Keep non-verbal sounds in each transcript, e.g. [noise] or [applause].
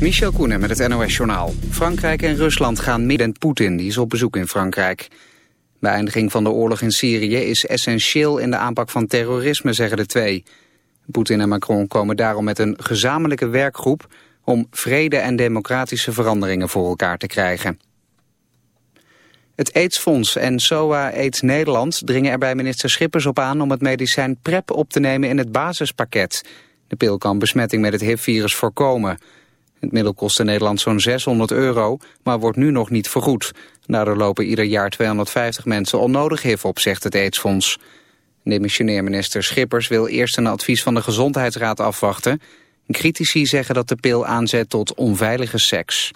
Michel Koenen met het NOS-journaal. Frankrijk en Rusland gaan midden en Poetin, die is op bezoek in Frankrijk. Beëindiging van de oorlog in Syrië is essentieel in de aanpak van terrorisme, zeggen de twee. Poetin en Macron komen daarom met een gezamenlijke werkgroep... om vrede en democratische veranderingen voor elkaar te krijgen. Het AIDS-fonds en SOA AIDS Nederland dringen er bij minister Schippers op aan... om het medicijn PrEP op te nemen in het basispakket. De pil kan besmetting met het HIV-virus voorkomen... Het middel kostte Nederland zo'n 600 euro, maar wordt nu nog niet vergoed. Daardoor lopen ieder jaar 250 mensen onnodig HIV op, zegt het AIDS-fonds. Demissionair minister Schippers wil eerst een advies van de Gezondheidsraad afwachten. Critici zeggen dat de pil aanzet tot onveilige seks.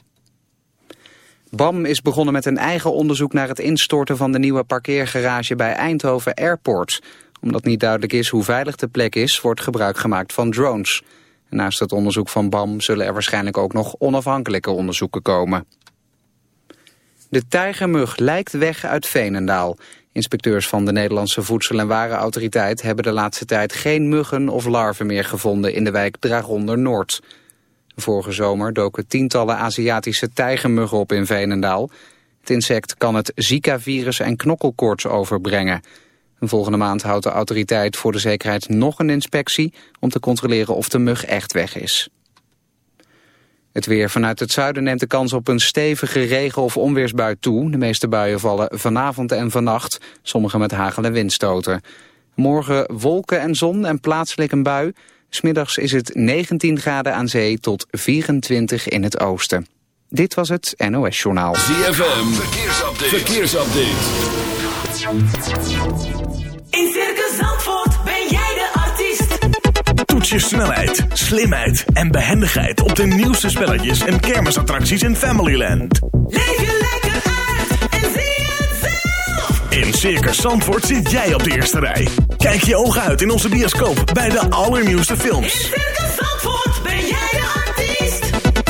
BAM is begonnen met een eigen onderzoek naar het instorten van de nieuwe parkeergarage bij Eindhoven Airport. Omdat niet duidelijk is hoe veilig de plek is, wordt gebruik gemaakt van drones. Naast het onderzoek van BAM zullen er waarschijnlijk ook nog onafhankelijke onderzoeken komen. De tijgermug lijkt weg uit Veenendaal. Inspecteurs van de Nederlandse Voedsel- en Warenautoriteit hebben de laatste tijd geen muggen of larven meer gevonden in de wijk Dragonder Noord. Vorige zomer doken tientallen Aziatische tijgermuggen op in Veenendaal. Het insect kan het Zika-virus en knokkelkoorts overbrengen. Volgende maand houdt de autoriteit voor de zekerheid nog een inspectie... om te controleren of de mug echt weg is. Het weer vanuit het zuiden neemt de kans op een stevige regen- of onweersbui toe. De meeste buien vallen vanavond en vannacht, sommige met hagel en windstoten. Morgen wolken en zon en plaatselijk een bui. Smiddags is het 19 graden aan zee tot 24 in het oosten. Dit was het NOS Journaal. ZFM, verkeersupdate. verkeersupdate. In Circus Zandvoort ben jij de artiest. Toets je snelheid, slimheid en behendigheid op de nieuwste spelletjes en kermisattracties in Familyland. Leef je lekker uit en zie het zelf. In Circus Zandvoort zit jij op de eerste rij. Kijk je ogen uit in onze bioscoop bij de allernieuwste films.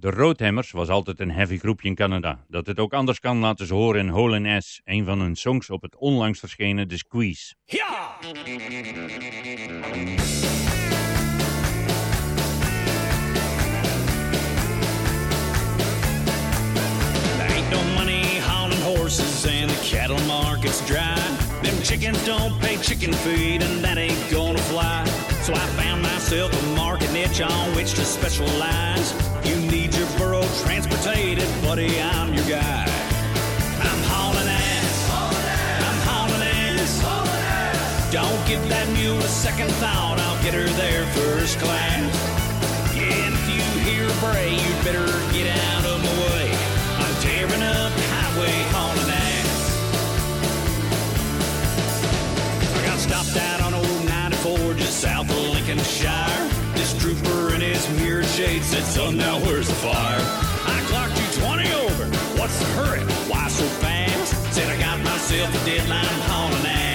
De Roadhammers was altijd een heavy groepje in Canada. Dat het ook anders kan laten ze horen in Hole S, een van hun songs op het onlangs verschenen The Squeeze. Ja! horses and the cattle market's dry. Them chickens don't pay chicken feed and that ain't gonna fly. So I found myself a market niche on which to specialize. You Transportated, buddy, I'm your guy. I'm hauling ass. I'm hauling ass. Don't give that mule a second thought. I'll get her there first class. Yeah, and if you hear a bray, you better get out of my way. I'm tearing up the highway, hauling ass. I got stopped out on old 94 just south of Lincolnshire. Spade said, son, now where's the fire? I clocked you 20 over. What's the hurry? Why so fast? Said I got myself a deadline on hauling ass.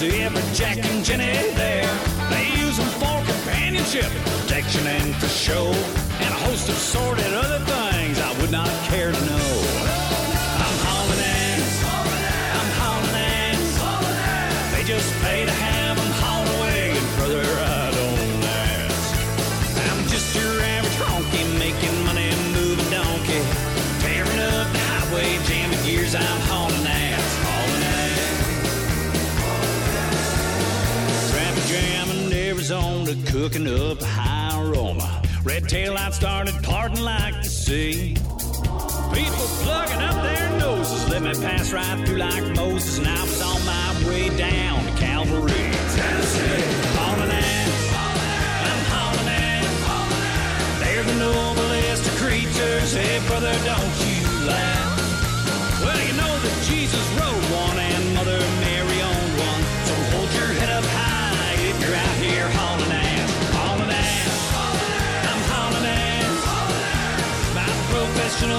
There's every Jack and Jenny there. They use them for companionship, protection, and for show, and a host of sordid other things I would not care to know. I'm hauling ass. I'm hauling ass. They just paid a started cooking up high aroma. Red tail lights started parting like the sea. People plugging up their noses, let me pass right through like Moses, and I was on my way down to Calvary, Tennessee. Hauling ass, I'm hauling ass. They're the noblest of creatures. Hey brother, don't you laugh? Well, you know that Jesus rose.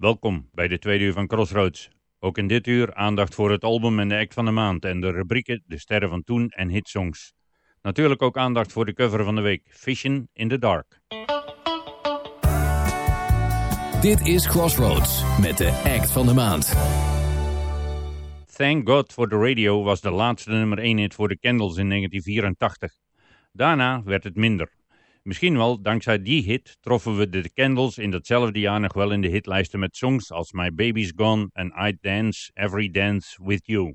Welkom bij de tweede uur van Crossroads. Ook in dit uur aandacht voor het album en de act van de maand en de rubrieken De Sterren van Toen en Hitsongs. Natuurlijk ook aandacht voor de cover van de week, Vision in the Dark. Dit is Crossroads met de act van de maand. Thank God for the Radio was de laatste nummer 1 hit voor de Candles in 1984. Daarna werd het minder. Misschien wel dankzij die hit troffen we de Candles in datzelfde jaar nog wel in de hitlijsten met songs als My Baby's Gone en I Dance Every Dance With You.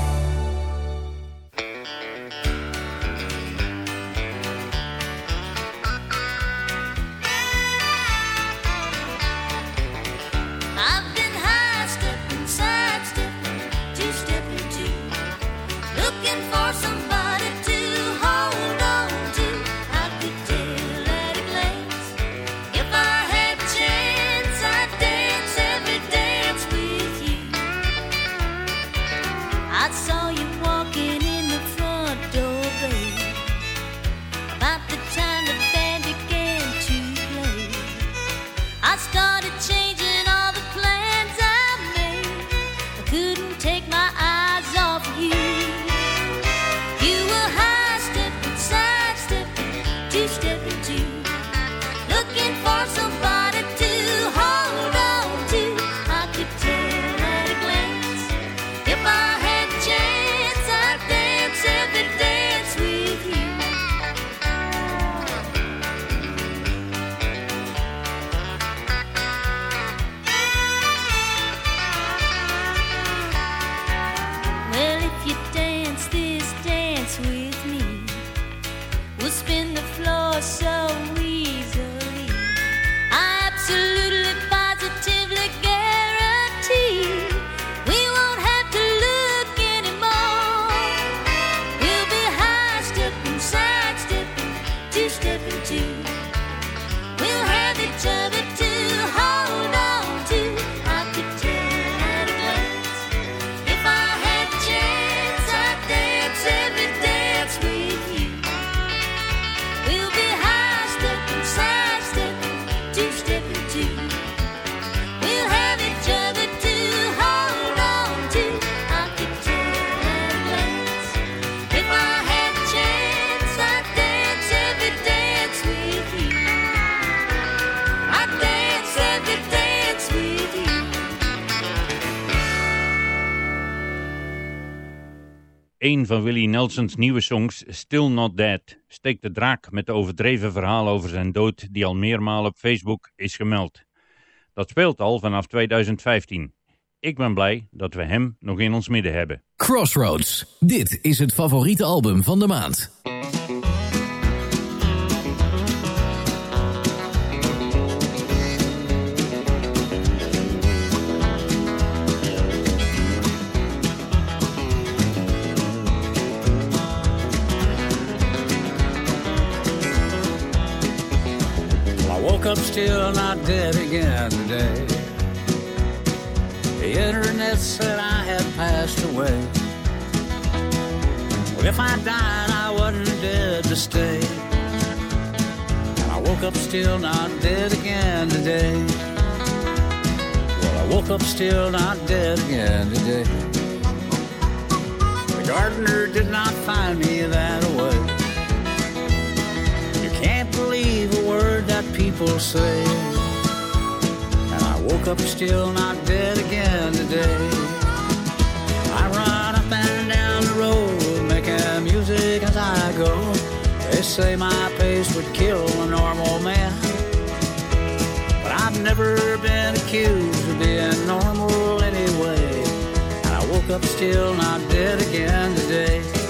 een van Willie Nelsons nieuwe songs, Still Not Dead, steekt de draak met de overdreven verhaal over zijn dood die al meermalen op Facebook is gemeld. Dat speelt al vanaf 2015. Ik ben blij dat we hem nog in ons midden hebben. Crossroads, dit is het favoriete album van de maand. up still not dead again today. The internet said I had passed away. Well, if I died, I wasn't dead to stay. And I woke up still not dead again today. Well, I woke up still not dead again today. The gardener did not find me that way. Can't believe a word that people say. And I woke up still not dead again today. I run up and down the road, making music as I go. They say my pace would kill a normal man. But I've never been accused of being normal anyway. And I woke up still not dead again today.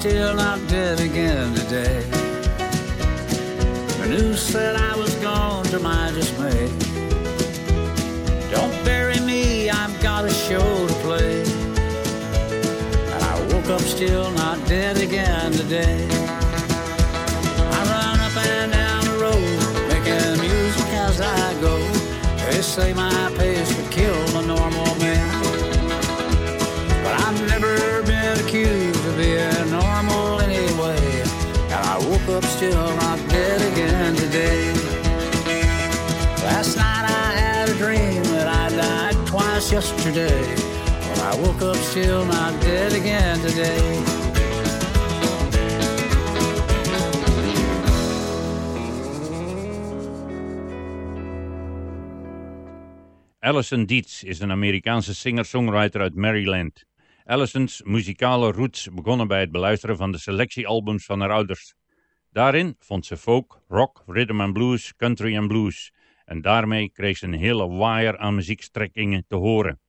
still not dead again today. The news said I was gone to my dismay. Don't bury me, I've got a show to play. And I woke up still not dead again today. I run up and down the road, making music as I go. They say my pay yesterday. I woke up still not dead again today. Allison Dietz is een Amerikaanse singer-songwriter uit Maryland. Allison's muzikale roots begonnen bij het beluisteren van de selectiealbums van haar ouders. Daarin vond ze folk, rock, rhythm and blues, country and blues en daarmee kreeg ze een hele waaier aan muziekstrekkingen te horen.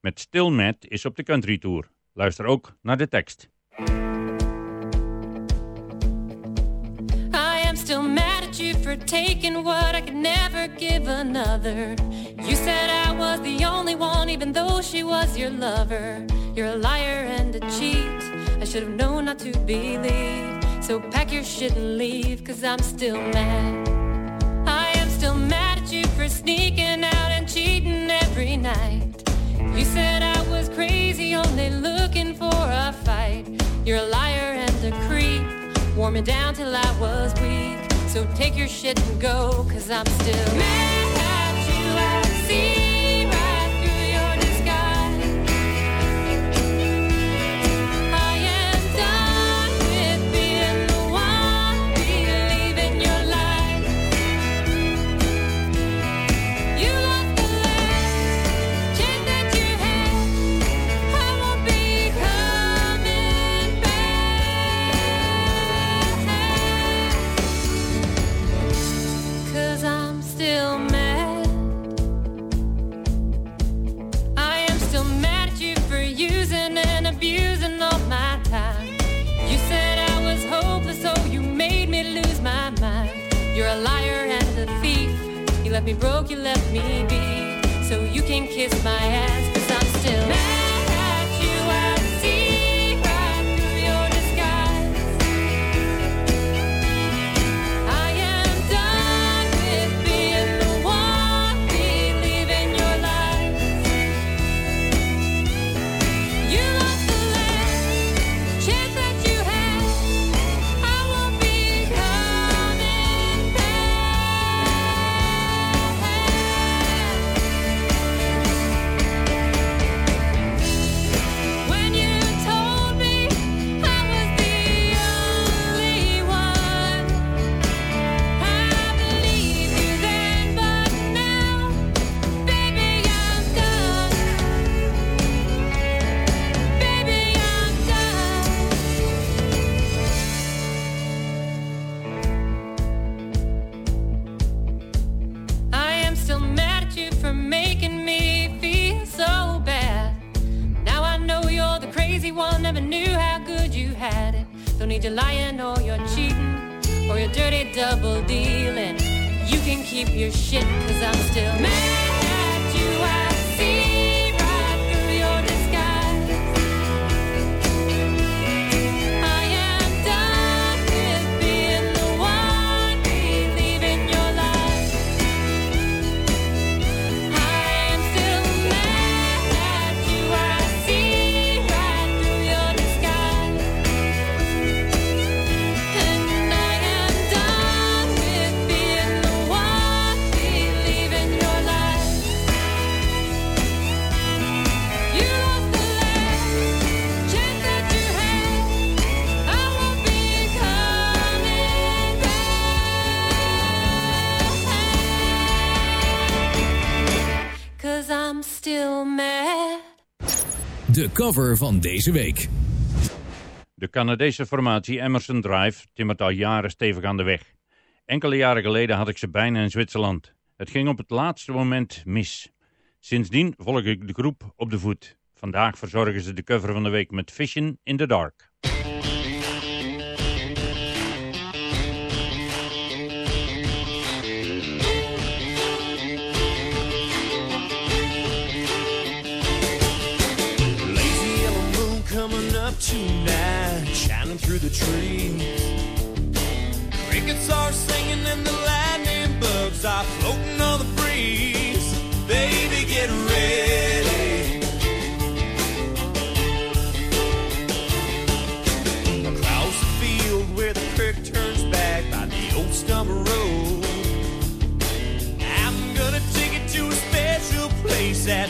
Met Still Mad is op de country tour. Luister ook naar de tekst. I am still mad at you for taking what I could never give another. You said I was the only one even though she was your lover. You're a liar and a cheat. I should have known not to believe. So pack your shit and leave cause I'm still mad. Still mad at you for sneaking out and cheating every night. You said I was crazy, only looking for a fight. You're a liar and a creep. Wore me down till I was weak. So take your shit and go, cause I'm still mad. left me broke, you left me be. So you can kiss my ass. you're lying or you're cheating or you're dirty double dealing. You can keep your shit, cause I'm still mad. de cover van deze week. De Canadese formatie Emerson Drive timmert al jaren stevig aan de weg. Enkele jaren geleden had ik ze bijna in Zwitserland. Het ging op het laatste moment mis. Sindsdien volg ik de groep op de voet. Vandaag verzorgen ze de cover van de week met 'Fishing in the Dark. tonight, shining through the trees. Crickets are singing and the lightning bugs are floating on the breeze. Baby, get ready. Across the field where the creek turns back by the old stump road. I'm gonna take it to a special place at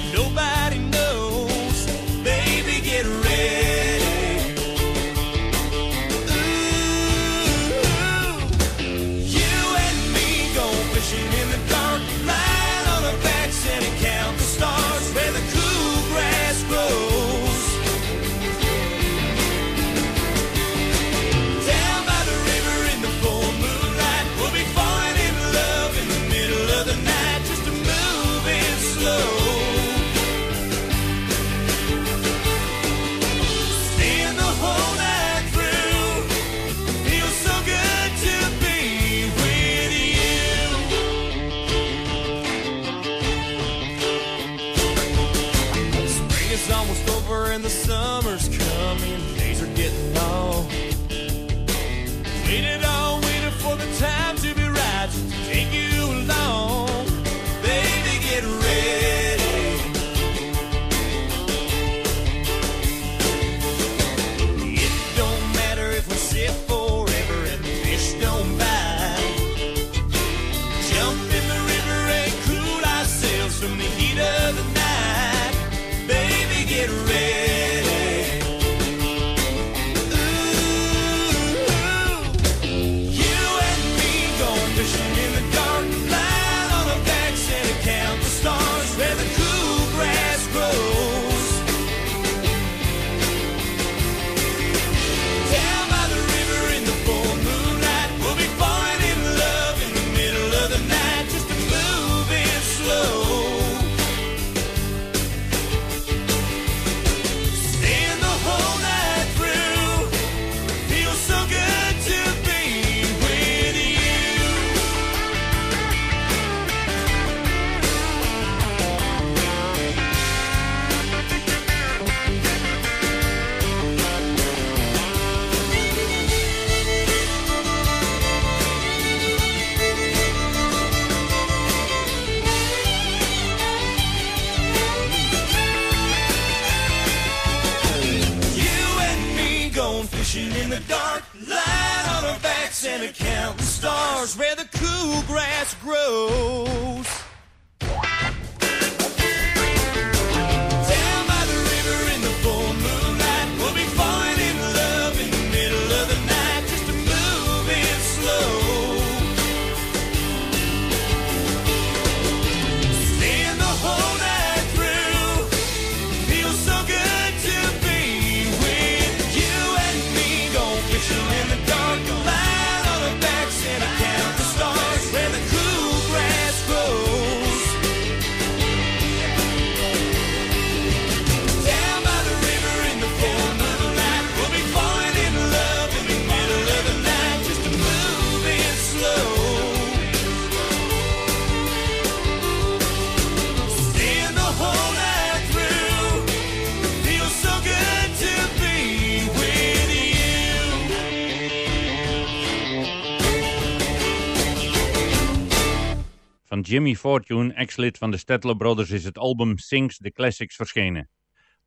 Van Jimmy Fortune, ex-lid van de Stettler Brothers, is het album Sings the Classics verschenen.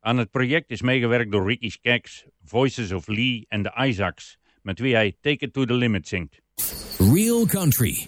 Aan het project is meegewerkt door Ricky Skaggs, Voices of Lee en de Isaacs, met wie hij Take It to the Limit zingt. Real Country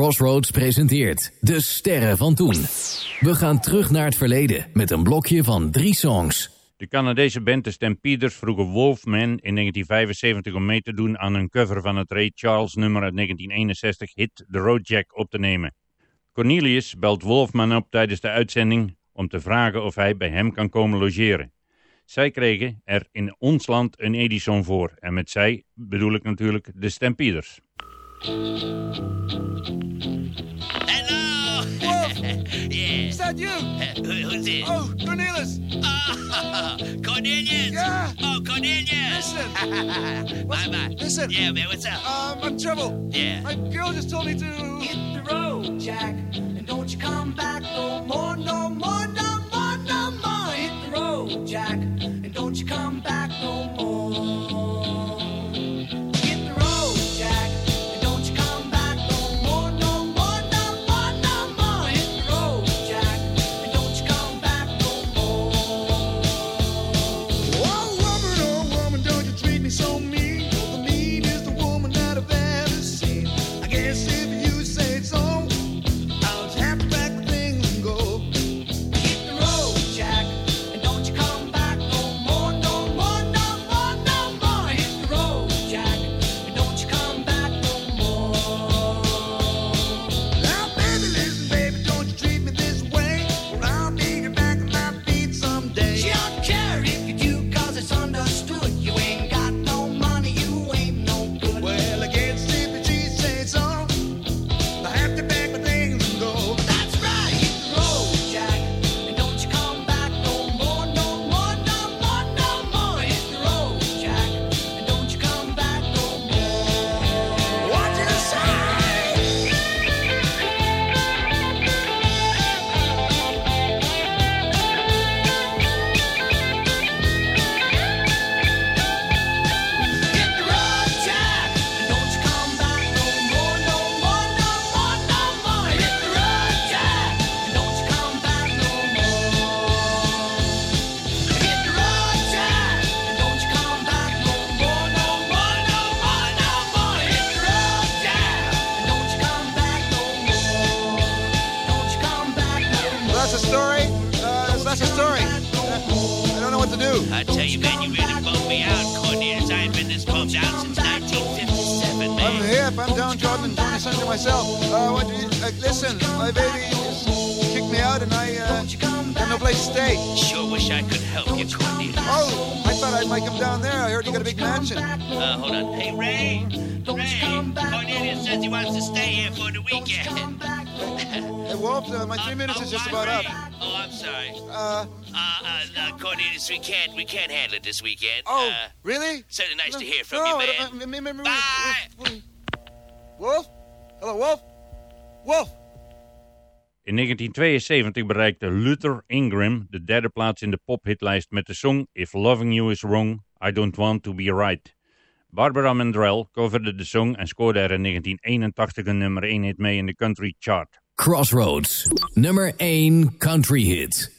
Crossroads presenteert De Sterren van Toen. We gaan terug naar het verleden met een blokje van drie songs. De Canadese band The Stampeders vroegen Wolfman in 1975 om mee te doen aan een cover van het Ray Charles nummer uit 1961 hit The Road Jack op te nemen. Cornelius belt Wolfman op tijdens de uitzending om te vragen of hij bij hem kan komen logeren. Zij kregen er in ons land een Edison voor en met zij bedoel ik natuurlijk de Stampeders. Hello! Wolf! [laughs] yeah. Is that you? Uh, [laughs] who, who's this? Oh, Cornelius! Oh, [laughs] Cornelius! Yeah! Oh, Cornelius! Listen! bye bye. Listen! Yeah, man, what's up? Um, I'm trouble. Yeah. My girl just told me to. Hit the road, Jack. And don't you come back no more, no more, no more, no more. Hit the road, Jack. And don't you come back no more. we can't we can't handle it this weekend. Oh, uh, really? Certainly nice no, to hear from no, you, man. Bye. Wolf? Hello, Wolf? Wolf? In 1972 bereikte Luther Ingram de derde plaats in de pophitlijst met de song If Loving You Is Wrong, I Don't Want To Be Right. Barbara Mandrell coverde de song en scoorde er in 1981 een nummer 1 hit mee in de country chart. Crossroads, nummer 1 country hit.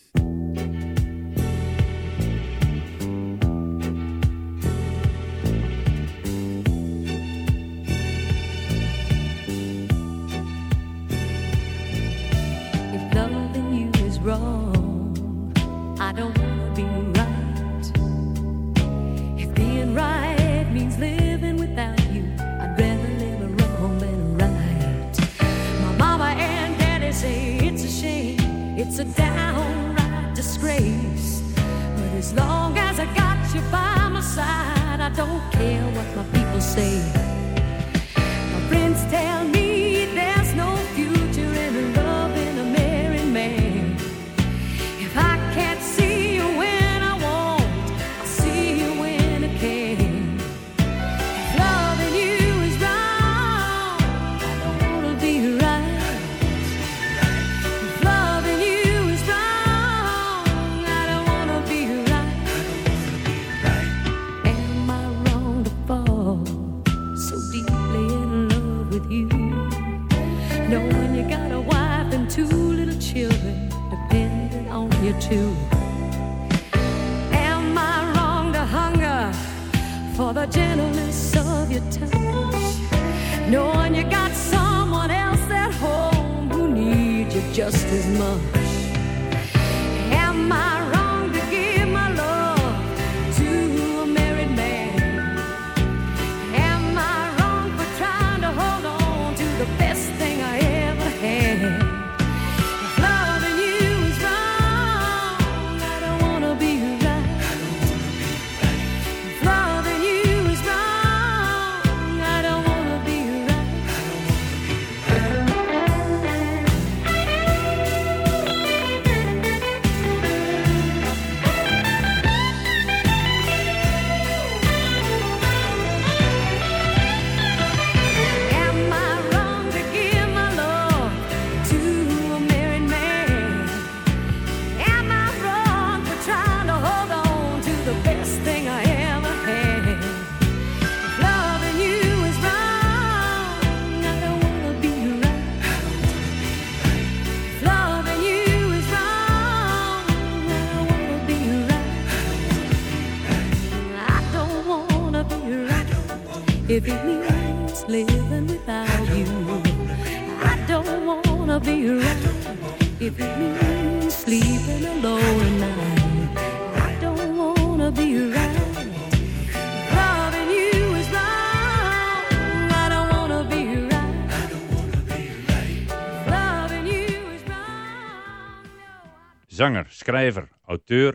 It's a downright disgrace. But as long as I got you by my side, I don't care what my people say. My friends tell you too. Am I wrong to hunger for the gentleness of your touch? Knowing you got someone else at home who needs you just as much. Am I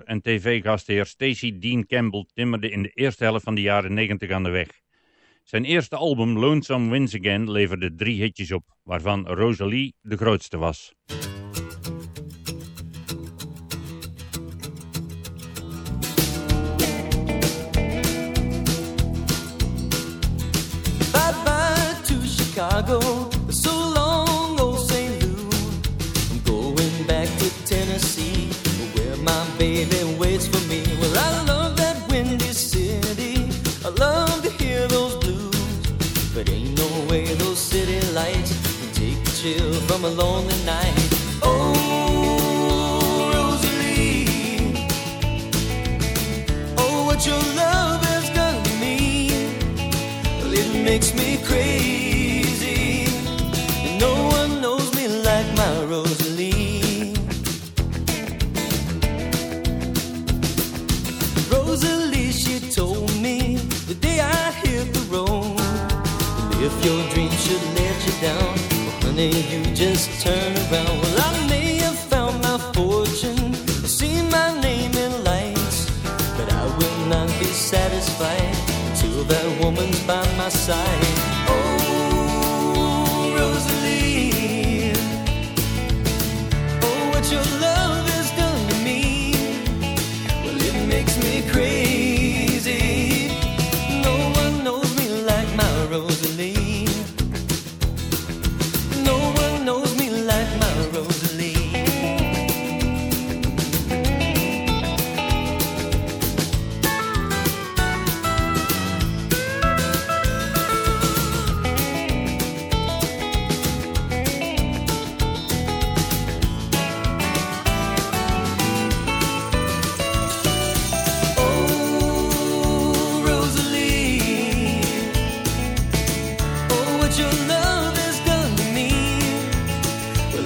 en tv-gastheer Stacey Dean Campbell timmerde in de eerste helft van de jaren 90 aan de weg. Zijn eerste album Lonesome Wins Again leverde drie hitjes op, waarvan Rosalie de grootste was. Bye bye to Chicago a lonely night. Oh, Rosalie, oh, what your love has done to me. it makes me crazy. And no one knows me like my Rosalie. Rosalie, she told me the day I hit the road, if your dreams should let you down money, you just turn around. Well, I may have found my fortune, seen my name in lights, but I will not be satisfied until that woman's by my side.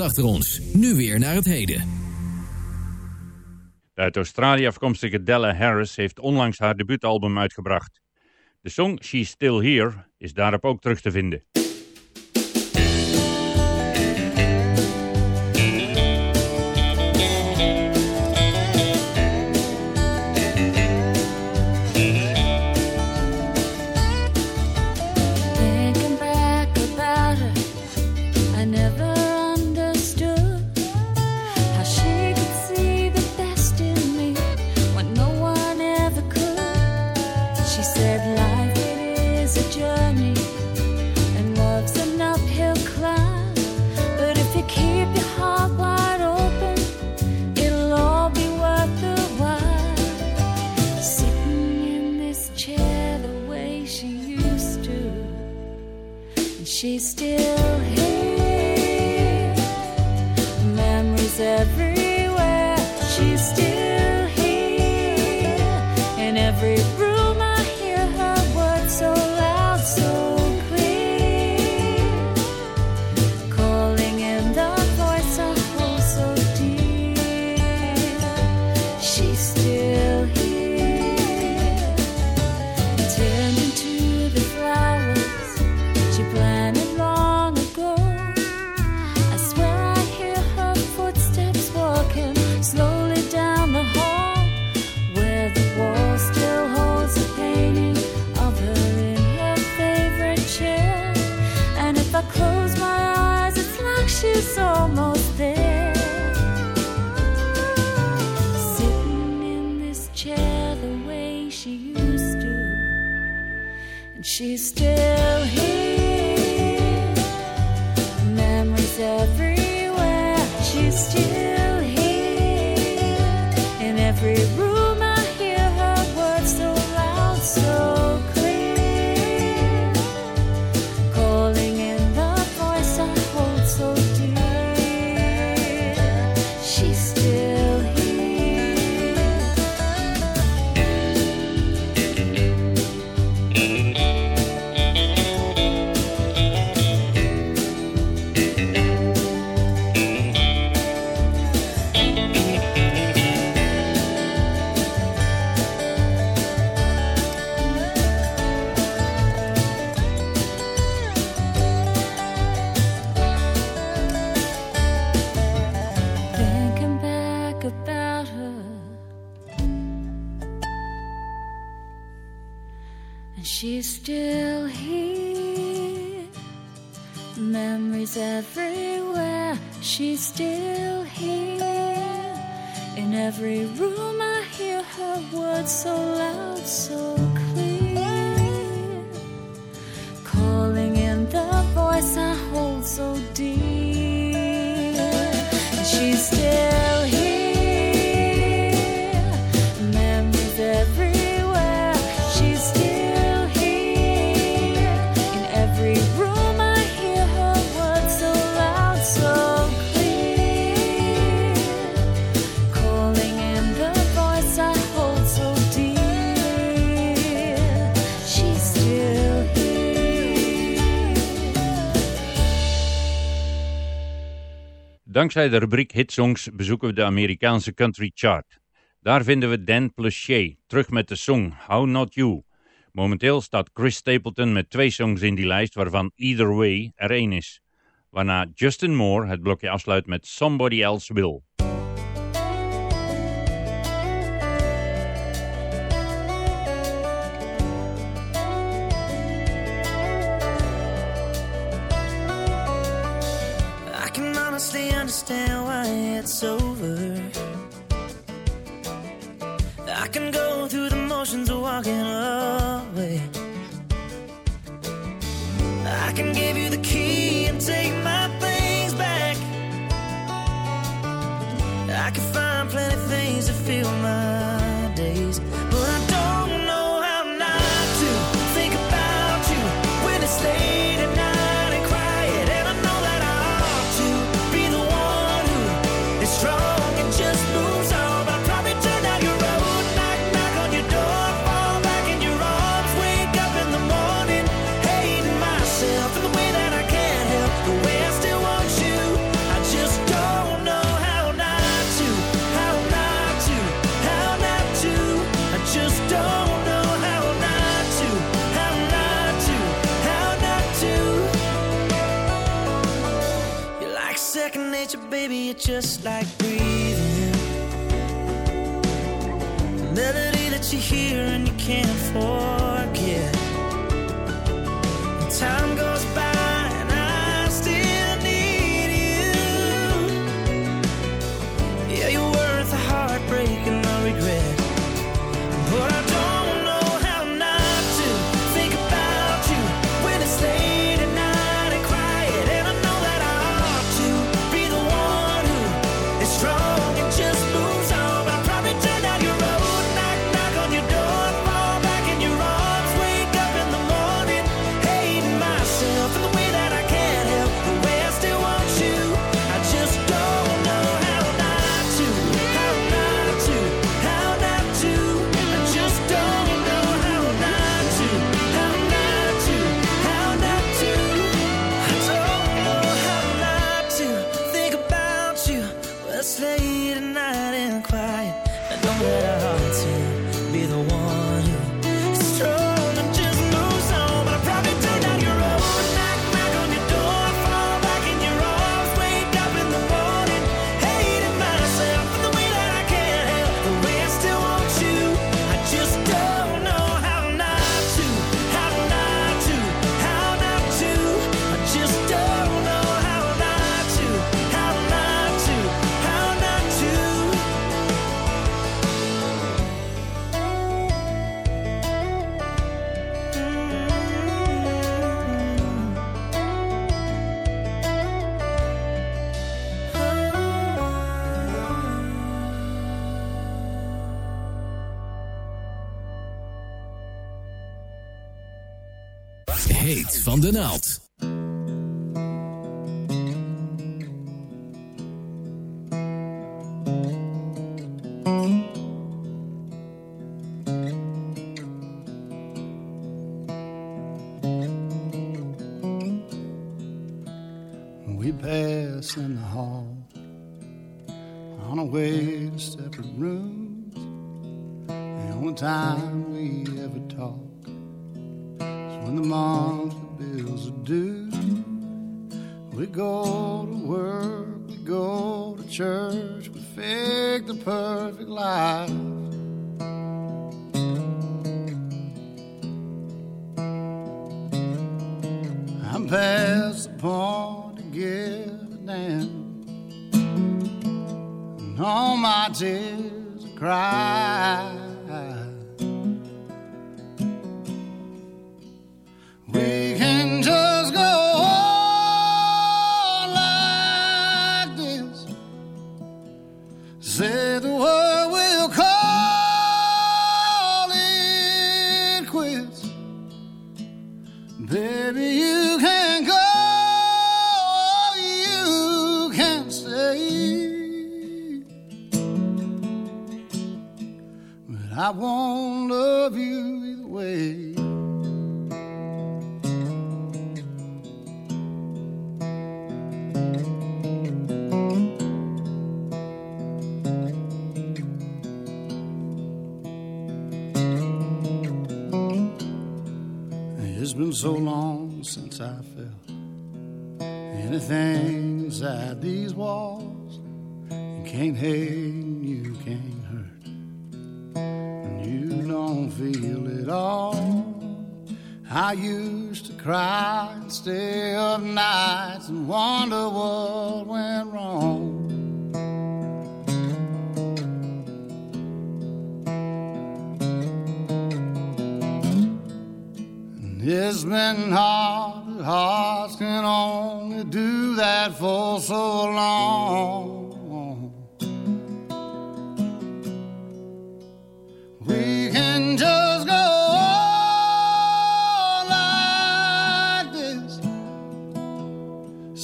achter ons. Nu weer naar het heden. De uit Australië afkomstige Della Harris heeft onlangs haar debuutalbum uitgebracht. De song She's Still Here is daarop ook terug te vinden. Dankzij de rubriek Hitsongs bezoeken we de Amerikaanse country chart. Daar vinden we Dan Pleshay terug met de song How Not You. Momenteel staat Chris Stapleton met twee songs in die lijst waarvan Either Way er één is. Waarna Justin Moore het blokje afsluit met Somebody Else Will. understand why it's over. I can go through the motions of walking just like breathing. A melody that you hear and you can't forget. I'm past the point to give a damn, and all my tears cry.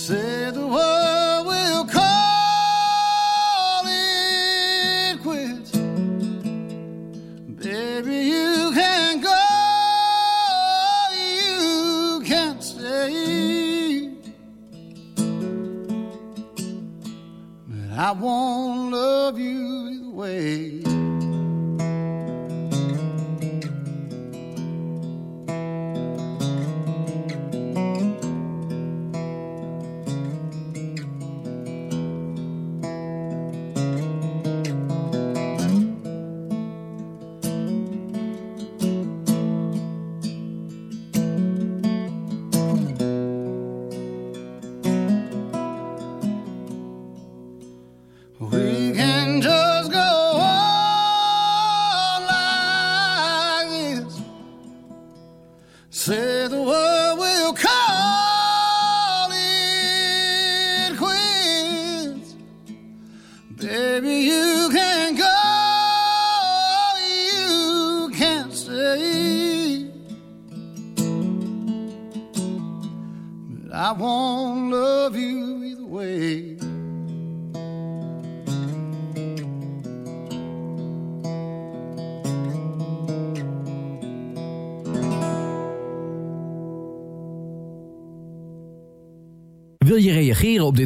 say the word.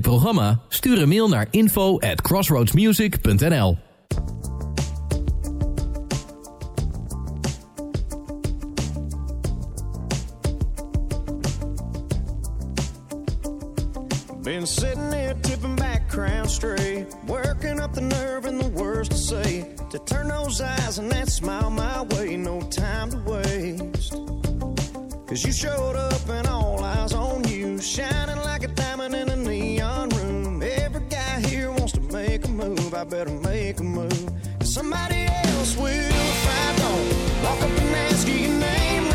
dit programma? Stuur een mail naar info at crossroadsmusic.nl Been sitting there tipping back Crown Street Working up the nerve and the words to say To turn those eyes and that smile my way No time to waste Cause you showed up and all eyes on you Shining like move, I better make a move. somebody else will find out. Walk up and ask you your name.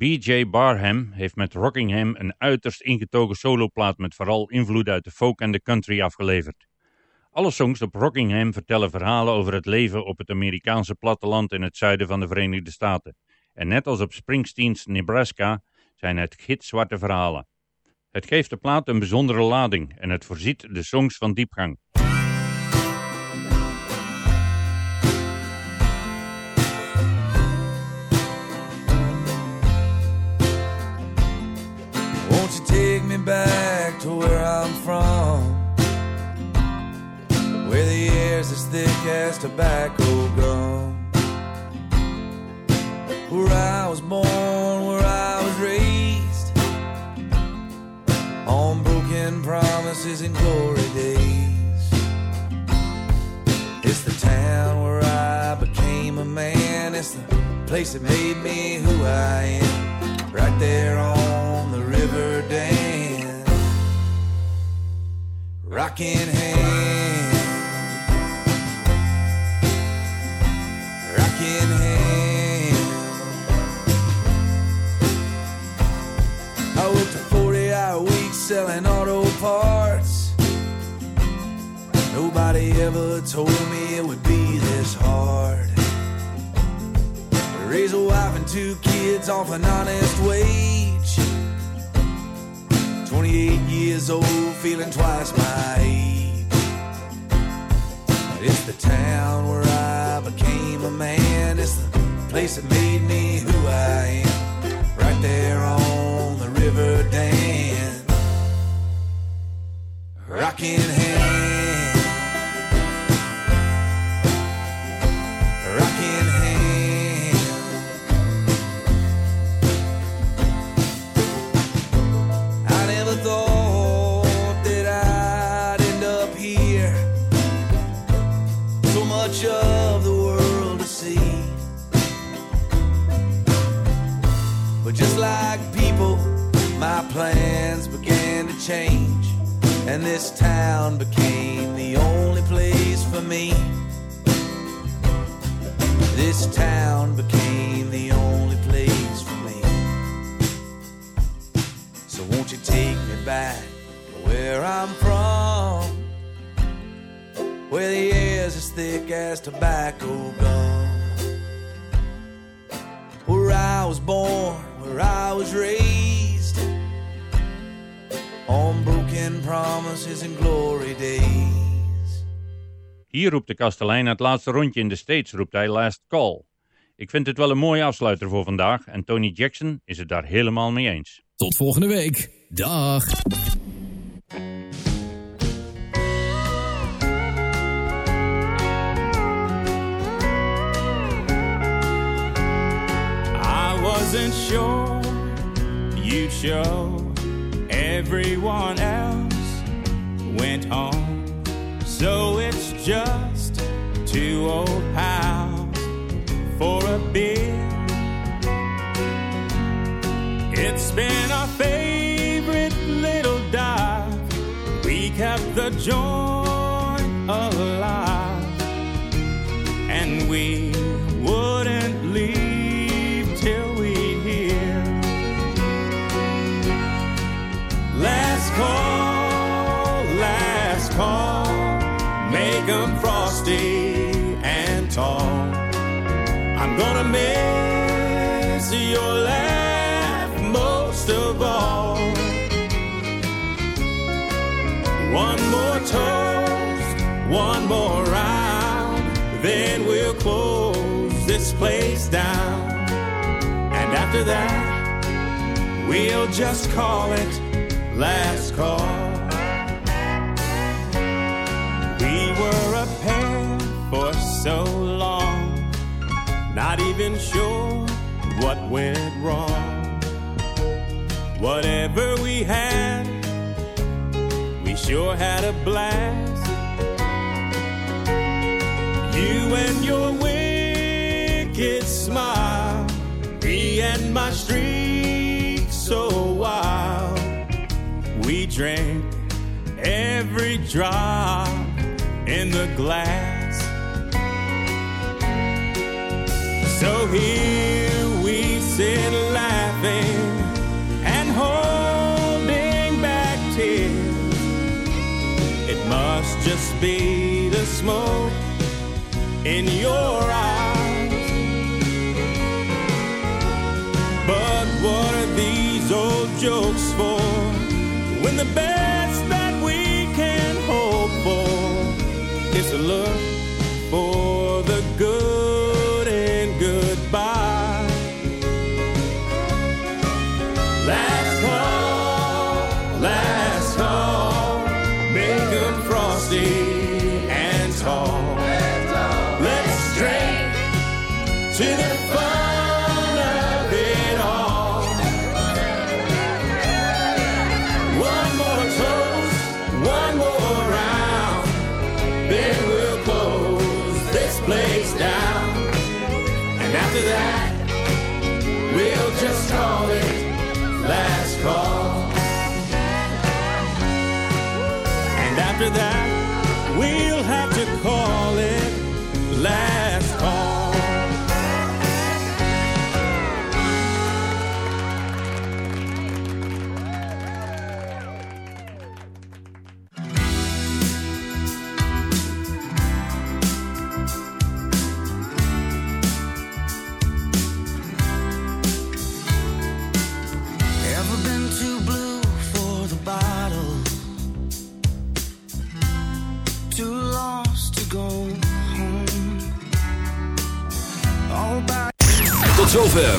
B.J. Barham heeft met Rockingham een uiterst ingetogen soloplaat met vooral invloed uit de folk en de country afgeleverd. Alle songs op Rockingham vertellen verhalen over het leven op het Amerikaanse platteland in het zuiden van de Verenigde Staten. En net als op Springsteens Nebraska zijn het gitzwarte verhalen. Het geeft de plaat een bijzondere lading en het voorziet de songs van diepgang. back to where I'm from, where the air's as thick as tobacco gum. Where I was born, where I was raised, on broken promises and glory days. It's the town where I became a man, it's the place that made me who I am, right there on the river dam. Rockin' hand. Rockin' hand. I worked a 40 hour week selling auto parts. Nobody ever told me it would be this hard. raise a wife and two kids off an honest wage 28 years old, feeling twice my age. But it's the town where I became a man, it's the place that made me who I am. Right there on the river Dan, rocking hands. plans began to change, and this town became the only place for me. This town became the only place for me. So won't you take me back where I'm from, where the air's as thick as tobacco gum, where I was born, where I was raised on broken promises and glory days. Hier roept de kastelein het laatste rondje in de States, roept hij Last Call. Ik vind het wel een mooie afsluiter voor vandaag en Tony Jackson is het daar helemaal mee eens. Tot volgende week. Dag. I wasn't sure you'd show everyone else went home. So it's just two old pals for a beer. It's been our favorite little dive. We kept the joint alive, and we would. Gonna miss your laugh most of all. One more toast, one more round, then we'll close this place down. And after that, we'll just call it last call. even sure what went wrong. Whatever we had, we sure had a blast. You and your wicked smile, me and my streak so wild. We drank every drop in the glass. So here we sit laughing and holding back tears. It must just be the smoke in your eyes. But what are these old jokes for?